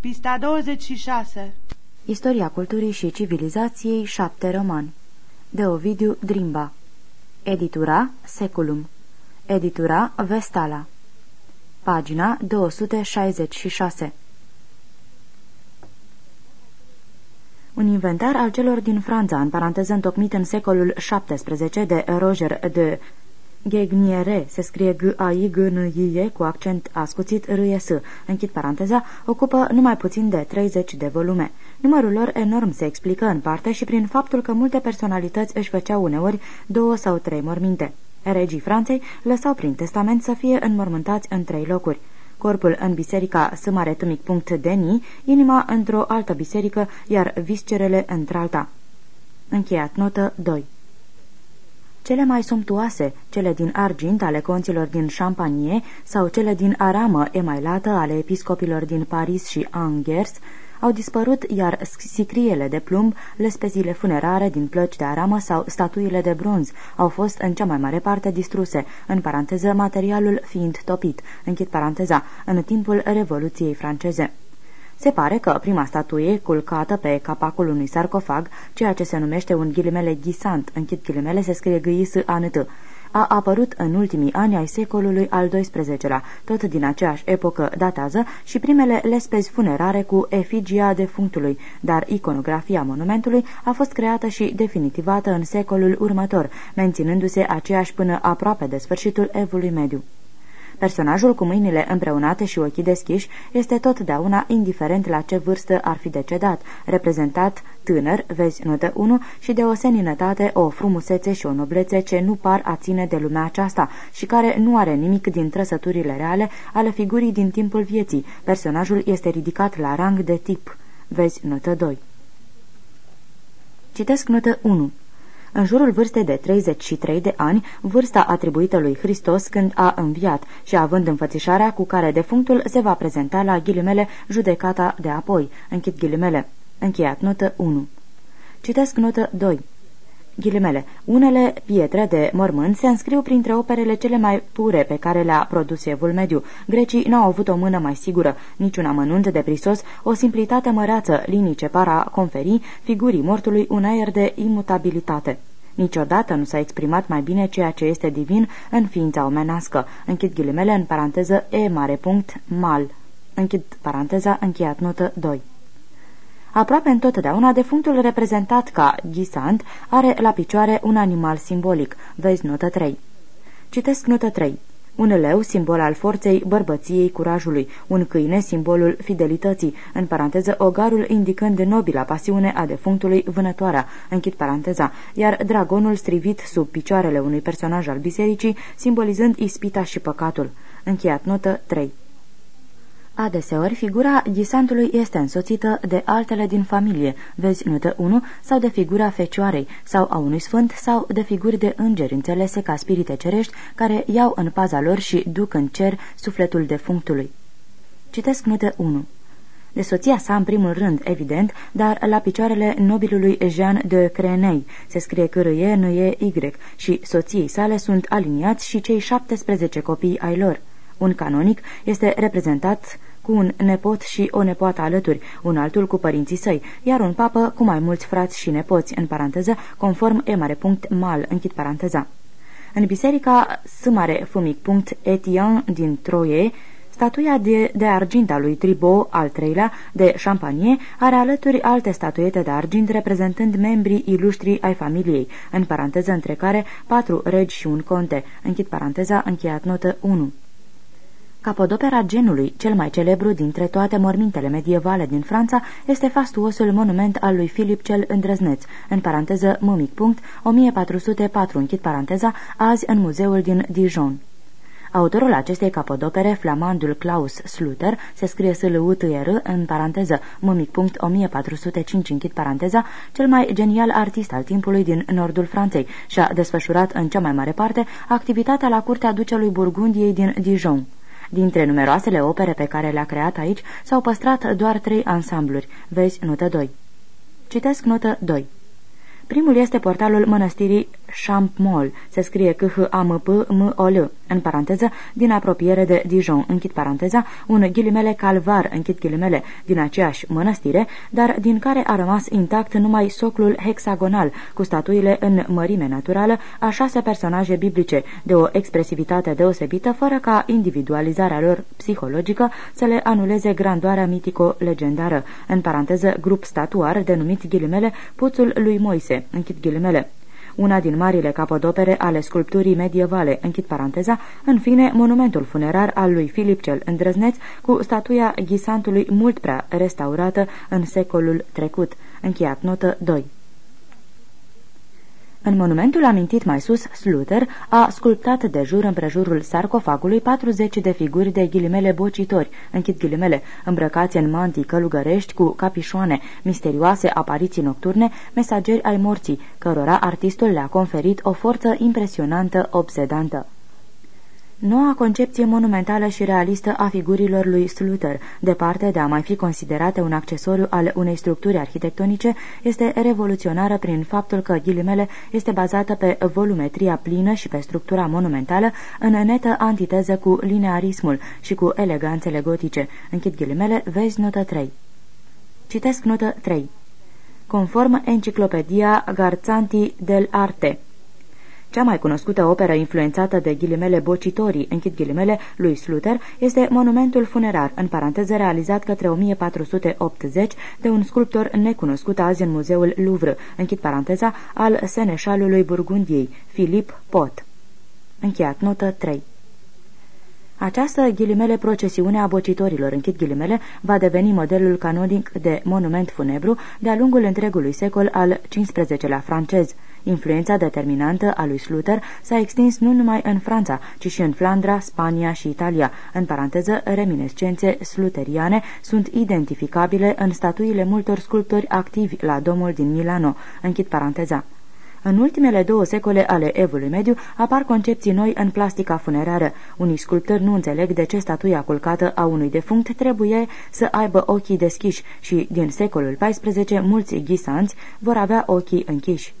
Pista 26 Istoria culturii și civilizației 7 roman De Ovidiu Drimba. Editura Seculum. Editura Vestala. Pagina 266 Un inventar al celor din Franța, în paranteză întocmit în secolul XVII de Roger de Gegniere, se scrie g a i g n i e cu accent ascuțit r -E s închid paranteza, ocupă numai puțin de 30 de volume. Numărul lor enorm se explică în parte și prin faptul că multe personalități își făceau uneori două sau trei morminte. Regii Franței lăsau prin testament să fie înmormântați în trei locuri. Corpul în biserica Deni, inima într-o altă biserică, iar viscerele într-alta. Încheiat notă 2 cele mai sumptuoase, cele din argint ale conților din Champagne sau cele din aramă emailată ale episcopilor din Paris și Angers, au dispărut, iar sicriele de plumb, lespezile funerare din plăci de aramă sau statuile de bronz au fost în cea mai mare parte distruse, în paranteză materialul fiind topit, închid paranteza, în timpul Revoluției franceze. Se pare că prima statuie, culcată pe capacul unui sarcofag, ceea ce se numește un ghilimele ghisant, închid ghilimele, se scrie gâis anătă, a apărut în ultimii ani ai secolului al XII-lea, tot din aceeași epocă datează și primele lespezi funerare cu efigia defunctului, dar iconografia monumentului a fost creată și definitivată în secolul următor, menținându-se aceeași până aproape de sfârșitul evului mediu. Personajul cu mâinile împreunate și ochii deschiși este totdeauna indiferent la ce vârstă ar fi decedat, reprezentat tânăr, vezi notă 1, și de o seninătate, o frumusețe și o noblețe ce nu par a ține de lumea aceasta și care nu are nimic din trăsăturile reale ale figurii din timpul vieții. Personajul este ridicat la rang de tip. Vezi notă 2. Citesc notă 1. În jurul vârstei de 33 de ani, vârsta atribuită lui Hristos când a înviat și având înfățișarea cu care defunctul se va prezenta la ghilimele judecata de apoi. Închid ghilimele. Încheiat notă 1. Citesc notă 2. Ghilimele. Unele pietre de mormânt se înscriu printre operele cele mai pure pe care le-a produs evul mediu. Grecii n-au avut o mână mai sigură, niciun amănunt de prisos, o simplitate măreață, linii ce para conferi figurii mortului un aer de imutabilitate. Niciodată nu s-a exprimat mai bine ceea ce este divin în ființa omenească. Închid ghilimele în paranteză e mare punct mal. Închid paranteza încheiat notă 2. Aproape întotdeauna defunctul reprezentat ca ghisant are la picioare un animal simbolic. Vezi notă 3. Citesc notă 3. Un leu, simbol al forței, bărbăției, curajului, un câine, simbolul fidelității, în paranteză ogarul indicând nobila pasiune a defunctului vânătoarea, închid paranteza, iar dragonul strivit sub picioarele unui personaj al bisericii, simbolizând ispita și păcatul. Încheiat notă 3. Adeseori, figura ghisantului este însoțită de altele din familie, vezi notă 1, sau de figura fecioarei, sau a unui sfânt, sau de figuri de îngeri înțelese ca spirite cerești, care iau în paza lor și duc în cer sufletul defunctului. Citesc notă 1 de soția sa în primul rând, evident, dar la picioarele nobilului Jean de Crenei, se scrie cârâie, nu e Y, și soției sale sunt aliniați și cei 17 copii ai lor. Un canonic este reprezentat cu un nepot și o nepoată alături, un altul cu părinții săi, iar un papă cu mai mulți frați și nepoți, în paranteză, conform e mare punct mal, închid paranteza. În biserica S mare fumic punct Etienne din Troie, Statuia de, de argint a lui Tribo, al treilea, de Champagne, are alături alte statuete de argint reprezentând membrii ilustri ai familiei, în paranteză între care patru regi și un conte. Închid paranteza, încheiat notă 1. Capodopera genului, cel mai celebru dintre toate mormintele medievale din Franța, este fastuosul monument al lui Filip cel Îndrăzneț, în paranteză mâmic punct, 1404, închid paranteza, azi în muzeul din Dijon. Autorul acestei capodopere, flamandul Klaus Sluter, se scrie s l u t r în paranteză, mâmic punct 1405, închid paranteza, cel mai genial artist al timpului din nordul Franței și a desfășurat în cea mai mare parte activitatea la curtea ducelui Burgundiei din Dijon. Dintre numeroasele opere pe care le-a creat aici, s-au păstrat doar trei ansambluri. Vezi notă 2. Citesc notă 2. Primul este portalul mănăstirii Champmol, se scrie c h a m p m o l în paranteză, din apropiere de Dijon, închid paranteza, un ghilimele calvar, închid ghilimele, din aceeași mănăstire, dar din care a rămas intact numai soclul hexagonal, cu statuile în mărime naturală a șase personaje biblice, de o expresivitate deosebită, fără ca individualizarea lor psihologică să le anuleze grandoarea mitico-legendară, în paranteză grup statuar denumit ghilimele Puțul lui Moise, închid ghilimele una din marile capodopere ale sculpturii medievale, închid paranteza, în fine, monumentul funerar al lui Filip cel Îndrăzneț cu statuia ghisantului mult prea restaurată în secolul trecut, încheiat notă 2. În monumentul amintit mai sus, Sluter a sculptat de jur împrejurul sarcofagului 40 de figuri de ghilimele bocitori, închid ghilimele, îmbrăcați în mantii călugărești cu capișoane, misterioase apariții nocturne, mesageri ai morții, cărora artistul le-a conferit o forță impresionantă, obsedantă. Noua concepție monumentală și realistă a figurilor lui Sluter, departe de a mai fi considerate un accesoriu al unei structuri arhitectonice, este revoluționară prin faptul că ghilimele este bazată pe volumetria plină și pe structura monumentală, în netă antiteză cu linearismul și cu eleganțele gotice. Închid ghilimele, vezi notă 3. Citesc notă 3. Conform Enciclopedia Garzanti del Arte cea mai cunoscută operă influențată de ghilimele bocitorii, închid ghilimele, lui Sluter, este monumentul funerar, în paranteză realizat către 1480 de un sculptor necunoscut azi în muzeul Louvre, închid paranteza, al seneșalului Burgundiei, Philip Pot. Încheiat notă 3. Această ghilimele procesiune a bocitorilor, închid ghilimele, va deveni modelul canonic de monument funebru de-a lungul întregului secol al XV-lea francez. Influența determinantă a lui Sluter s-a extins nu numai în Franța, ci și în Flandra, Spania și Italia. În paranteză, reminescențe sluteriane sunt identificabile în statuile multor sculptori activi la domul din Milano. Închid paranteza. În ultimele două secole ale evului mediu apar concepții noi în plastica funerară. Unii sculptori nu înțeleg de ce statuia culcată a unui defunct trebuie să aibă ochii deschiși și, din secolul XIV, mulți ghisanți vor avea ochii închiși.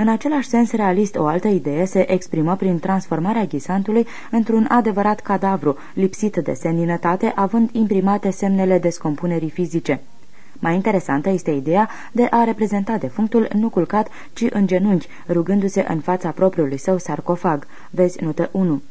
În același sens realist, o altă idee se exprimă prin transformarea ghisantului într-un adevărat cadavru, lipsit de seninătate, având imprimate semnele descompunerii fizice. Mai interesantă este ideea de a reprezenta defunctul nu culcat, ci în genunchi, rugându-se în fața propriului său sarcofag. Vezi notă 1.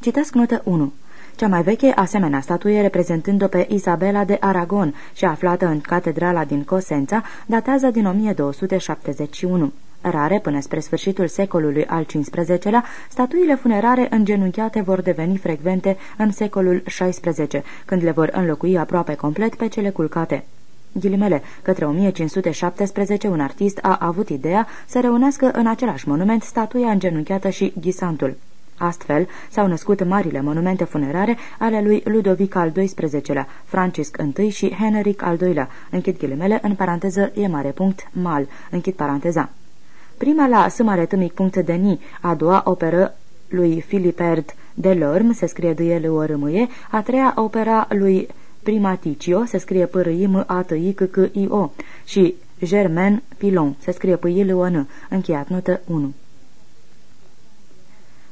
Citesc notă 1. Cea mai veche asemenea statuie reprezentând-o pe Isabela de Aragon și aflată în catedrala din Cosența, datează din 1271. Rare până spre sfârșitul secolului al XV-lea, statuile funerare îngenunchiate vor deveni frecvente în secolul XVI, când le vor înlocui aproape complet pe cele culcate. Ghilimele, către 1517 un artist a avut ideea să reunească în același monument statuia îngenunchiată și ghisantul. Astfel s-au născut marile monumente funerare ale lui Ludovic al XII-lea, Francisc I și Henric al II-lea, închid ghilimele, în paranteză e mare punct, mal, închid paranteza. Prima la S mare tâmic punct de ni, a doua operă lui Philipert de Lorme, se scrie de el o râmâie, a treia opera lui Primaticio, se scrie p r și m a t i c c i o și Germain Pilon, se scrie p i l o n încheiat notă 1.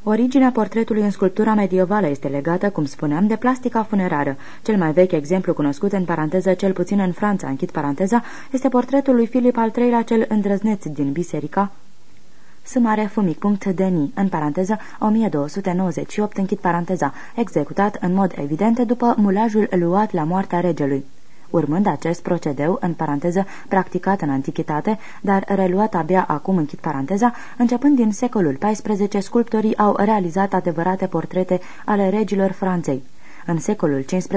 Originea portretului în sculptura medievală este legată, cum spuneam, de plastica funerară. Cel mai vechi exemplu cunoscut, în paranteză cel puțin în Franța, închid paranteza, este portretul lui Filip al III-lea cel îndrăzneț din biserica Sumare fumic punct Deni, în paranteză 1298, închid paranteza, executat în mod evident după mulajul luat la moartea regelui. Urmând acest procedeu, în paranteză, practicat în antichitate, dar reluat abia acum, închid paranteza, începând din secolul XIV, sculptorii au realizat adevărate portrete ale regilor Franței. În secolul XV,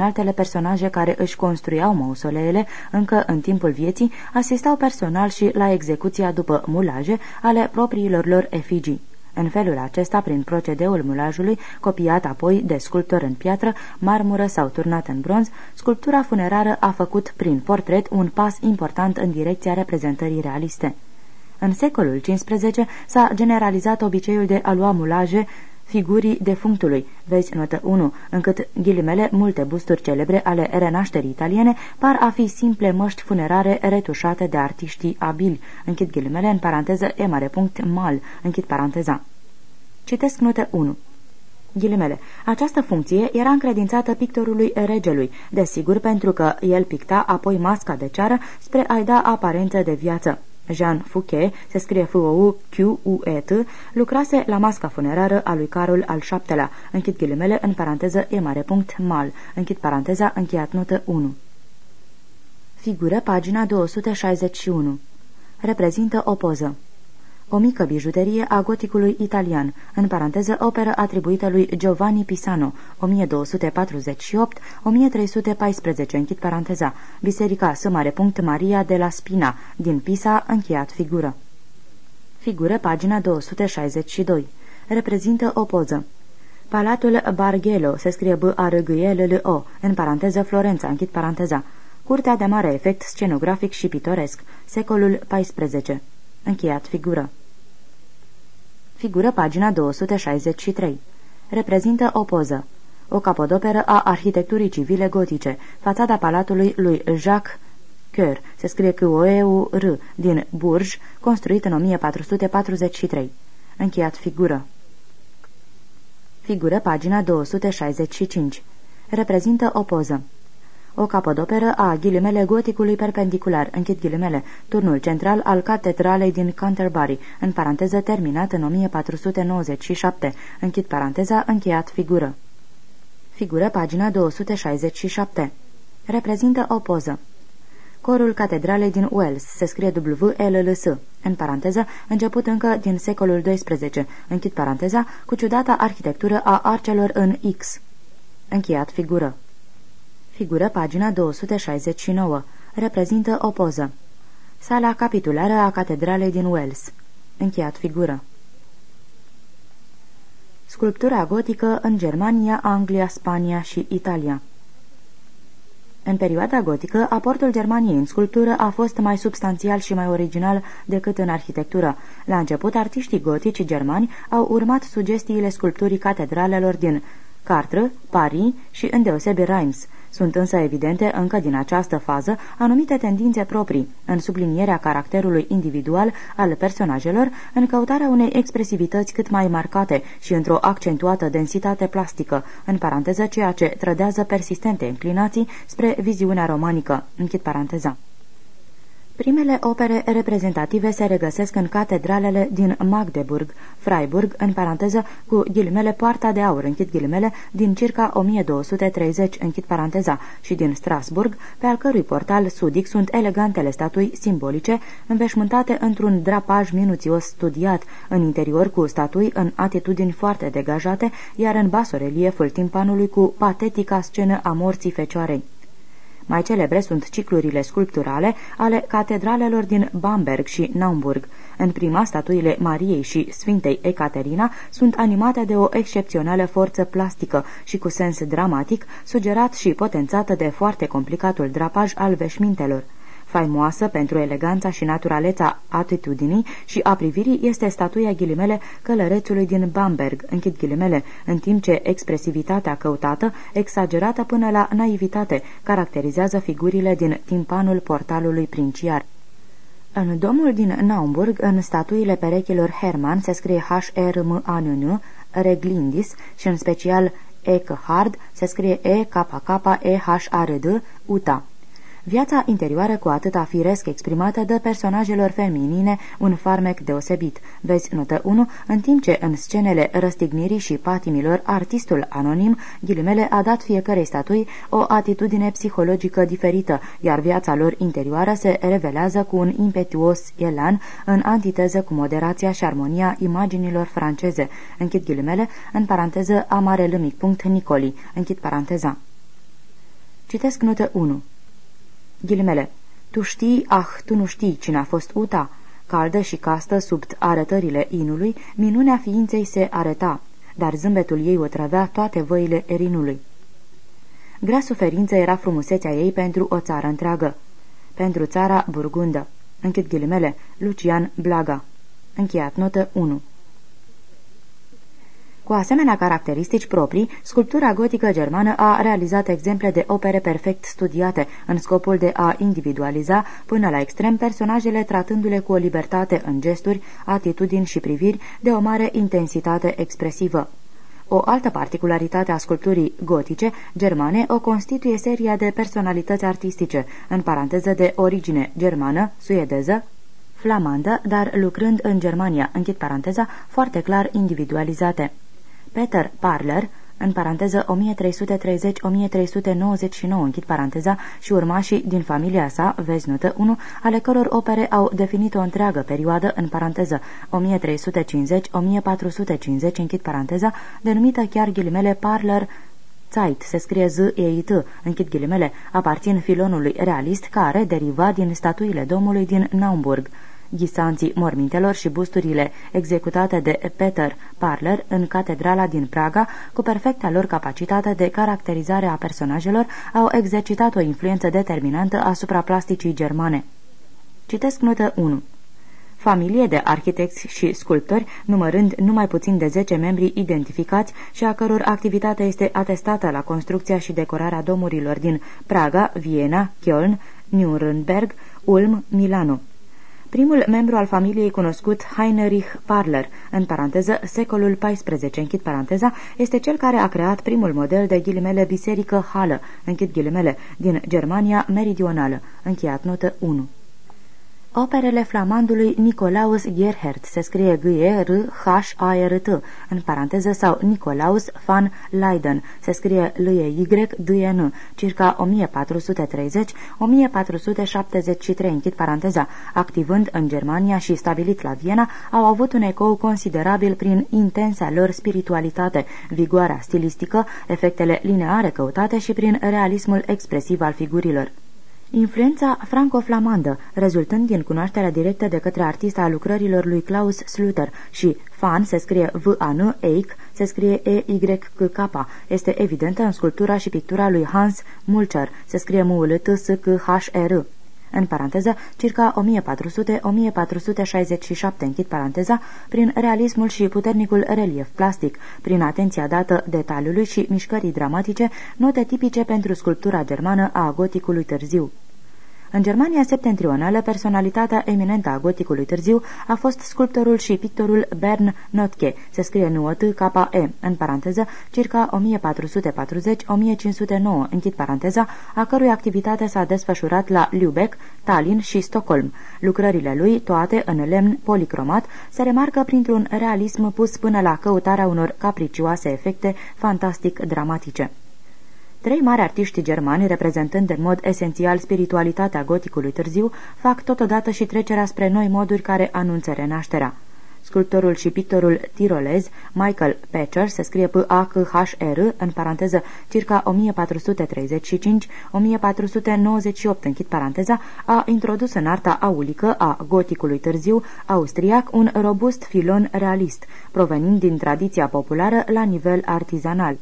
altele personaje care își construiau mausoleele încă în timpul vieții asistau personal și la execuția după mulaje ale propriilor lor efigii. În felul acesta, prin procedeul mulajului, copiat apoi de sculptor în piatră, marmură sau turnat în bronz, sculptura funerară a făcut prin portret un pas important în direcția reprezentării realiste. În secolul XV s-a generalizat obiceiul de a lua mulaje figurii defunctului, vezi notă 1, încât ghilimele multe busturi celebre ale renașterii italiene par a fi simple măști funerare retușate de artiștii abili, închid ghilimele în paranteză e mare punct mal, închid paranteza. Citesc notă 1. Ghilimele. Această funcție era încredințată pictorului regelui, desigur pentru că el picta apoi masca de ceară spre a-i da aparență de viață. Jean Fouquet, se scrie f o u q u e t lucrase la masca funerară a lui Carol al VII-lea, închid ghilimele în paranteză e mare punct mal, închid paranteza încheiat notă 1. Figură pagina 261. Reprezintă o poză o mică bijuterie a goticului italian, în paranteză operă atribuită lui Giovanni Pisano, 1248-1314, închid paranteza, Biserica S. Maria de la Spina, din Pisa, încheiat figură. Figură, pagina 262. Reprezintă o poză. Palatul Bargello se scrie b a r g l l o în paranteză Florența, închid paranteza. Curtea de mare efect scenografic și pitoresc, secolul XIV. Încheiat figură. Figură pagina 263. Reprezintă o poză. O capodoperă a arhitecturii civile gotice, fațada palatului lui Jacques Coeur, se scrie cu o e u r din Bourges, construit în 1443. Încheiat figură. Figură pagina 265. Reprezintă o poză o capodoperă a ghilimele goticului perpendicular, închid ghilimele, turnul central al catedralei din Canterbury, în paranteză terminat în 1497, închid paranteza, încheiat figură. Figură pagina 267. Reprezintă o poză. Corul catedralei din Wells se scrie W-L-L-S, în paranteză, început încă din secolul XII, închid paranteza, cu ciudata arhitectură a arcelor în X. Încheiat figură. Figură pagina 269. Reprezintă o poză. Sala capitulară a catedralei din Wells. Încheiat figură. Sculptura gotică în Germania, Anglia, Spania și Italia În perioada gotică, aportul Germaniei în sculptură a fost mai substanțial și mai original decât în arhitectură. La început, artiștii gotici germani au urmat sugestiile sculpturii catedralelor din Cartre, Paris și îndeosebi Reims, sunt însă evidente încă din această fază anumite tendințe proprii, în sublinierea caracterului individual al personajelor, în căutarea unei expresivități cât mai marcate și într-o accentuată densitate plastică, în paranteză ceea ce trădează persistente inclinații spre viziunea romanică. Închid paranteza. Primele opere reprezentative se regăsesc în catedralele din Magdeburg, Freiburg, în paranteză cu ghilimele Poarta de Aur, închid ghilimele, din circa 1230, închid paranteza, și din Strasburg, pe al cărui portal sudic sunt elegantele statui simbolice, înveșmântate într-un drapaj minuțios studiat, în interior cu statui în atitudini foarte degajate, iar în basorelieful timpanului cu patetica scenă a morții fecioarei. Mai celebre sunt ciclurile sculpturale ale catedralelor din Bamberg și Naumburg. În prima, statuile Mariei și Sfintei Ecaterina sunt animate de o excepțională forță plastică și cu sens dramatic, sugerat și potențată de foarte complicatul drapaj al veșmintelor. Faimoasă pentru eleganța și naturaleța atitudinii și a privirii este statuia ghilimele călărețului din Bamberg, închid ghilimele, în timp ce expresivitatea căutată, exagerată până la naivitate, caracterizează figurile din timpanul portalului princiar. În domul din Naumburg, în statuile perechilor Hermann, se scrie H-R-M-A-N-N, Reglindis și în special Eckhard, se scrie E-K-K-E-H-R-D, Uta. Viața interioară cu atâta firesc exprimată dă personajelor feminine un farmec deosebit. Vezi notă 1, în timp ce în scenele răstignirii și patimilor artistul anonim, ghilimele, a dat fiecare statui o atitudine psihologică diferită, iar viața lor interioară se revelează cu un impetuos elan în antiteză cu moderația și armonia imaginilor franceze. Închid ghilimele, în paranteză amarelâmic punct Nicoli. Închid paranteza. Citesc notă 1. Ghilimele. Tu știi, ah, tu nu știi cine a fost Uta. Caldă și castă sub arătările inului, minunea ființei se arăta, dar zâmbetul ei o trăvea toate văile erinului. Grea suferință era frumusețea ei pentru o țară întreagă. Pentru țara burgundă. Închid ghilimele, Lucian Blaga. Încheiat notă 1 Cu asemenea caracteristici proprii, sculptura gotică germană a realizat exemple de opere perfect studiate, în scopul de a individualiza până la extrem personajele tratându-le cu o libertate în gesturi, atitudini și priviri de o mare intensitate expresivă. O altă particularitate a sculpturii gotice germane o constituie seria de personalități artistice, în paranteză de origine germană, suedeză, flamandă, dar lucrând în Germania, închid paranteza, foarte clar individualizate. Peter Parler, în paranteză 1330-1399, închid paranteza, și urmașii din familia sa, vezi notă 1, ale căror opere au definit o întreagă perioadă, în paranteză 1350-1450, închid paranteza, denumită chiar ghilimele Parler Zeit, se scrie z e i t închid ghilimele, aparțin filonului realist care deriva din statuile domului din Naumburg ghisanții mormintelor și busturile executate de Peter Parler în catedrala din Praga, cu perfecta lor capacitate de caracterizare a personajelor, au exercitat o influență determinantă asupra plasticii germane. Citesc notă 1 familie de arhitecți și sculptori, numărând numai puțin de 10 membri identificați și a căror activitate este atestată la construcția și decorarea domurilor din Praga, Viena, Köln, Nuremberg, Ulm, Milano. Primul membru al familiei cunoscut, Heinrich Parler, în paranteză, secolul XIV, închid paranteza, este cel care a creat primul model de ghilimele biserică hală, închid ghilimele, din Germania meridională, încheiat notă 1. Operele flamandului Nicolaus Gerhard se scrie g e r h a r t în paranteză sau Nicolaus van Leyden se scrie l e y d e n circa 1430-1473 închid paranteza, activând în Germania și stabilit la Viena, au avut un ecou considerabil prin intensa lor spiritualitate, vigoarea stilistică, efectele lineare căutate și prin realismul expresiv al figurilor. Influența franco-flamandă, rezultând din cunoașterea directă de către artista a lucrărilor lui Klaus Sluter. Și Fan se scrie V-A-N, Eik se scrie E-Y-K-K, este evidentă în sculptura și pictura lui Hans Mulcher, se scrie m u l t s k h e r în paranteză, circa 1400-1467, închid paranteza, prin realismul și puternicul relief plastic, prin atenția dată detaliului și mișcării dramatice, note tipice pentru sculptura germană a goticului târziu. În Germania septentrională, personalitatea eminentă a goticului târziu a fost sculptorul și pictorul Bern Notke, se scrie nu t k e în paranteză, circa 1440-1509, închid paranteza, a cărui activitate s-a desfășurat la Lübeck, Tallinn și Stockholm. Lucrările lui, toate în lemn policromat, se remarcă printr-un realism pus până la căutarea unor capricioase efecte fantastic dramatice. Trei mari artiști germani, reprezentând în mod esențial spiritualitatea goticului târziu, fac totodată și trecerea spre noi moduri care anunță renașterea. Sculptorul și pictorul tirolez Michael Patcher se scrie p a c h r în paranteză circa 1435-1498 închid paranteza, a introdus în arta aulică a goticului târziu austriac un robust filon realist, provenind din tradiția populară la nivel artizanal.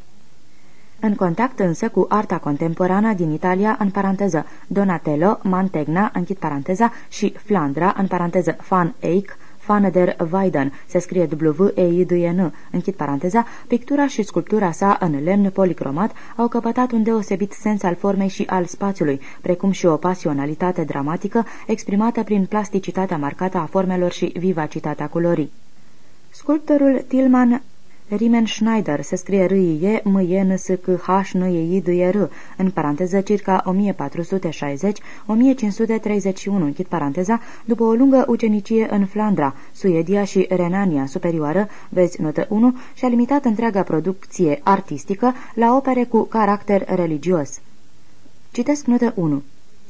În contact însă cu arta contemporană din Italia, în paranteză Donatello, Mantegna, închid paranteza, și Flandra, în paranteză Van Eyck, Van der Weyden, se scrie w e i d -E n închid paranteza, pictura și sculptura sa în lemn policromat au căpătat un deosebit sens al formei și al spațiului, precum și o pasionalitate dramatică exprimată prin plasticitatea marcată a formelor și vivacitatea culorii. Sculptorul Tilman Riemen Schneider se scrie r i e m e n s c h n e i d e r în paranteză circa 1460-1531, închid paranteza, după o lungă ucenicie în Flandra, Suedia și Renania Superioară, vezi notă 1, și-a limitat întreaga producție artistică la opere cu caracter religios. Citesc notă 1.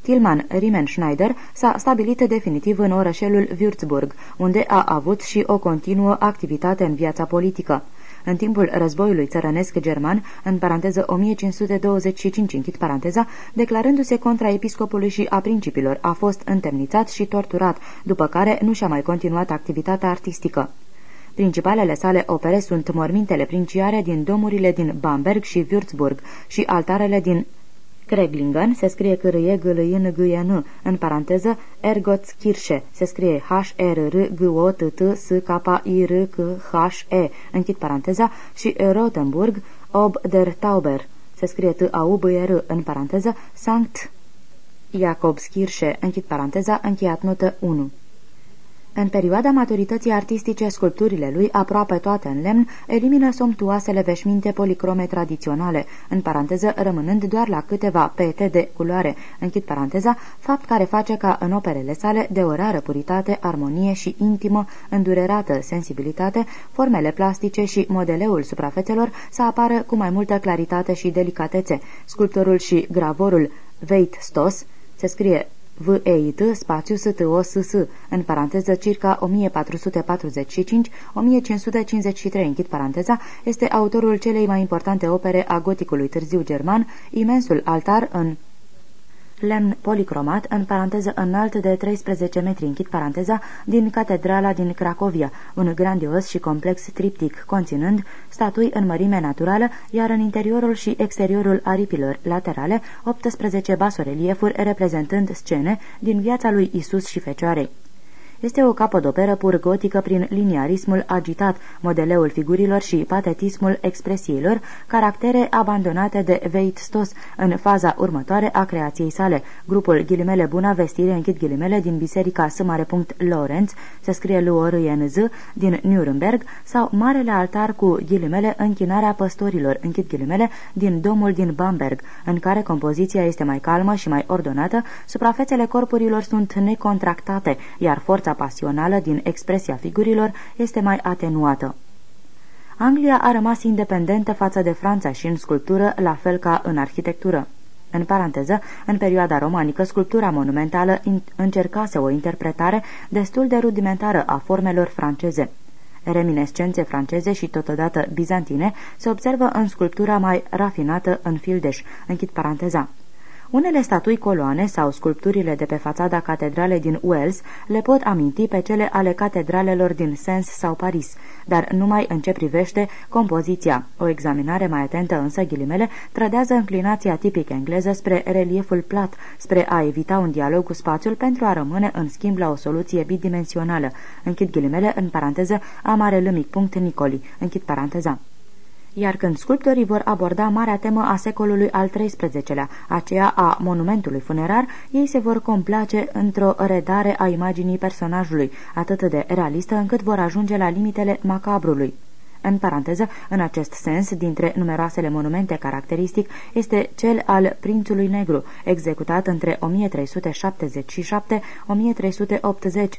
Tilman Riemenschneider s-a stabilit definitiv în orășelul Würzburg, unde a avut și o continuă activitate în viața politică în timpul războiului țărănesc german, în paranteză 1525, închid paranteza, declarându-se contra episcopului și a principilor, a fost întemnițat și torturat, după care nu și-a mai continuat activitatea artistică. Principalele sale opere sunt mormintele princiare din domurile din Bamberg și Würzburg și altarele din Kreglingen se scrie c r e g l i n g e n în paranteză Ergotskirche se scrie H-R-R-G-O-T-T S-K-I-R-K-H-E închid paranteza și Rotenburg Ob der Tauber se scrie T-A-U-B-R în paranteză Sankt Jacobskirche închid paranteza încheiat notă 1 în perioada maturității artistice, sculpturile lui, aproape toate în lemn, elimină somptuoasele veșminte policrome tradiționale, în paranteză rămânând doar la câteva pete de culoare, închid paranteza, fapt care face ca în operele sale de o rară puritate, armonie și intimă, îndurerată sensibilitate, formele plastice și modeleul suprafețelor să apară cu mai multă claritate și delicatețe. Sculptorul și gravorul Veit Stos se scrie V-E-I-T, spațiu S-T-O-S-S, în paranteză circa 1445-1553, închid paranteza, este autorul celei mai importante opere a goticului târziu german, imensul altar în lemn policromat, în paranteză înalt de 13 metri, închid paranteza, din catedrala din Cracovia, un grandios și complex triptic conținând statui în mărime naturală, iar în interiorul și exteriorul aripilor laterale 18 basoreliefuri reprezentând scene din viața lui Isus și Fecioarei. Este o capodoperă pur gotică prin liniarismul agitat, modeleul figurilor și patetismul expresiilor, caractere abandonate de Veit Stos în faza următoare a creației sale. Grupul ghilimele Buna Vestire închid ghilimele din Biserica S. Lorenz, se scrie l o r n z din Nuremberg, sau Marele Altar cu ghilimele Închinarea Păstorilor, închid ghilimele, din Domul din Bamberg, în care compoziția este mai calmă și mai ordonată, suprafețele corpurilor sunt necontractate, iar forța forța pasională din expresia figurilor este mai atenuată. Anglia a rămas independentă față de Franța și în sculptură, la fel ca în arhitectură. În paranteză, în perioada romanică, sculptura monumentală încercase o interpretare destul de rudimentară a formelor franceze. Reminescențe franceze și totodată bizantine se observă în sculptura mai rafinată în fildeș, închid paranteza. Unele statui coloane sau sculpturile de pe fațada catedrale din Wells le pot aminti pe cele ale catedralelor din Sens sau Paris, dar numai în ce privește compoziția. O examinare mai atentă însă, ghilimele, trădează înclinația tipic engleză spre relieful plat, spre a evita un dialog cu spațiul pentru a rămâne în schimb la o soluție bidimensională. Închid ghilimele, în paranteză, amare mic punct Nicoli. Închid paranteza iar când sculptorii vor aborda marea temă a secolului al XIII-lea, aceea a monumentului funerar, ei se vor complace într-o redare a imaginii personajului, atât de realistă încât vor ajunge la limitele macabrului. În paranteză, în acest sens, dintre numeroasele monumente caracteristic, este cel al Prințului Negru, executat între 1377-1380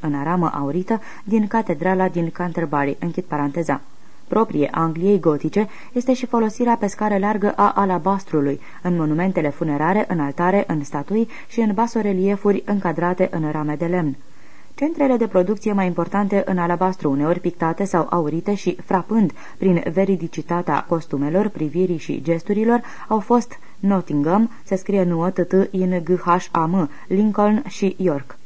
în aramă aurită din catedrala din Canterbury, închid paranteza proprie Angliei gotice este și folosirea pe scară largă a alabastrului, în monumentele funerare, în altare, în statui și în basoreliefuri încadrate în rame de lemn. Centrele de producție mai importante în alabastru, uneori pictate sau aurite și frapând prin veridicitatea costumelor, privirii și gesturilor, au fost Nottingham, se scrie nu t t i n g h a m Lincoln și York.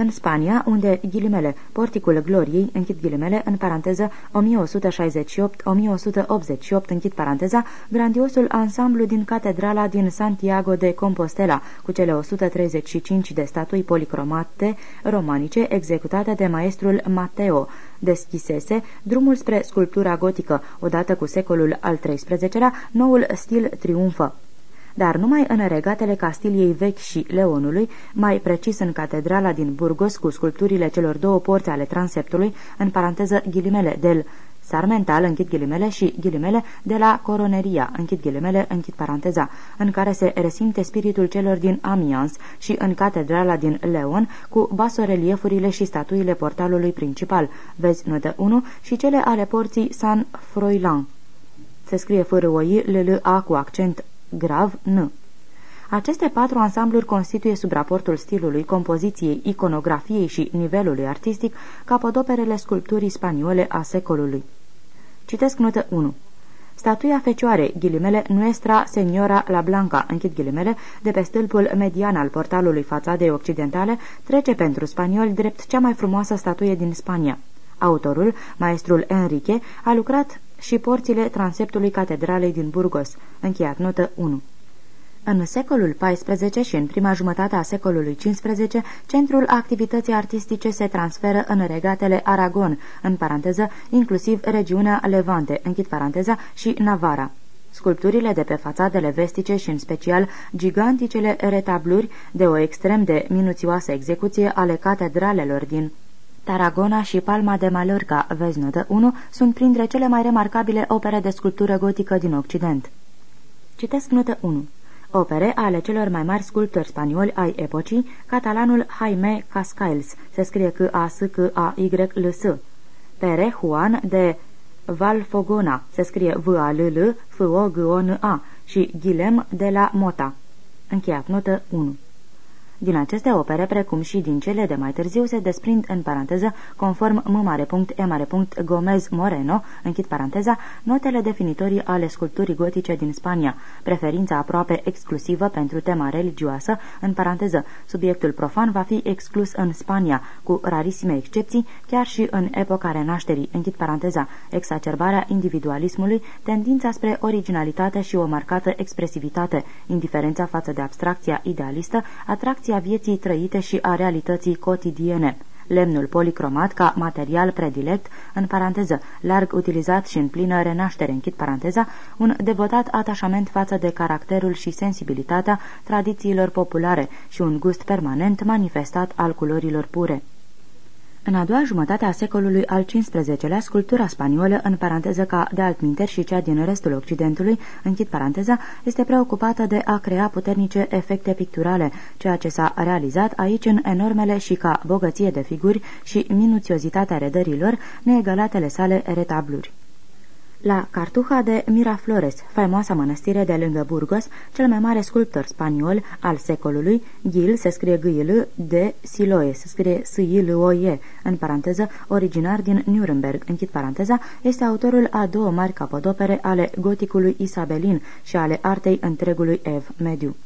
În Spania, unde, ghilimele, porticul gloriei, închid ghilimele, în paranteză 1168-1188, închid paranteza, grandiosul ansamblu din catedrala din Santiago de Compostela, cu cele 135 de statui policromate romanice executate de maestrul Mateo, deschisese drumul spre sculptura gotică, odată cu secolul al XIII-lea, noul stil triumfă dar numai în regatele Castiliei vechi și Leonului, mai precis în catedrala din Burgos cu sculpturile celor două porți ale transeptului, în paranteză ghilimele del Sarmental, închid ghilimele, și ghilimele de la Coroneria, închid ghilimele, închid paranteza, în care se resimte spiritul celor din Amiens și în catedrala din Leon, cu basoreliefurile și statuile portalului principal, vezi notă 1, și cele ale porții San Froilan. Se scrie fără o I, l, l, A cu accent grav N. Aceste patru ansambluri constituie sub raportul stilului, compoziției, iconografiei și nivelului artistic capodoperele sculpturii spaniole a secolului. Citesc notă 1. Statuia Fecioare, ghilimele, Nuestra Senora la Blanca, închid ghilimele, de pe stâlpul median al portalului fațadei occidentale, trece pentru spanioli drept cea mai frumoasă statuie din Spania. Autorul, maestrul Enrique, a lucrat și porțile transeptului catedralei din Burgos. Încheiat notă 1. În secolul XIV și în prima jumătate a secolului XV, centrul activității artistice se transferă în regatele Aragon, în paranteză, inclusiv regiunea Levante, închid paranteza, și Navara. Sculpturile de pe fațadele vestice și în special giganticele retabluri de o extrem de minuțioasă execuție ale catedralelor din Tarragona și Palma de Mallorca, vezi notă 1, sunt printre cele mai remarcabile opere de sculptură gotică din Occident. Citesc notă 1 opere ale celor mai mari sculptori spanioli ai epocii, catalanul Jaime Cascales, se scrie c a s c a y l s Pere Juan de Valfogona, se scrie v a l l f o g o n a și Guilhem de la Mota. Încheiat notă 1 din aceste opere, precum și din cele de mai târziu, se desprind în paranteză, conform m.e. Gomez Moreno, închid paranteza, notele definitorii ale sculpturii gotice din Spania, preferința aproape exclusivă pentru tema religioasă, în paranteză, subiectul profan va fi exclus în Spania, cu rarisime excepții, chiar și în epoca renașterii, închid paranteza, exacerbarea individualismului, tendința spre originalitate și o marcată expresivitate, indiferența față de abstracția idealistă, atracția percepția vieții trăite și a realității cotidiene. Lemnul policromat ca material predilect, în paranteză, larg utilizat și în plină renaștere, închid paranteza, un devotat atașament față de caracterul și sensibilitatea tradițiilor populare și un gust permanent manifestat al culorilor pure. În a doua jumătate a secolului al XV-lea, sculptura spaniolă, în paranteză ca de altminteri și cea din restul Occidentului, închid paranteza, este preocupată de a crea puternice efecte picturale, ceea ce s-a realizat aici în enormele și ca bogăție de figuri și minuțiozitatea redărilor, neegalatele sale retabluri. La Cartuja de Miraflores, faimoasa mănăstire de lângă Burgos, cel mai mare sculptor spaniol al secolului, Gil, se scrie Gâil, de Siloe, se scrie s i l o -E, în paranteză, originar din Nuremberg, închid paranteza, este autorul a două mari capodopere ale goticului isabelin și ale artei întregului ev mediu.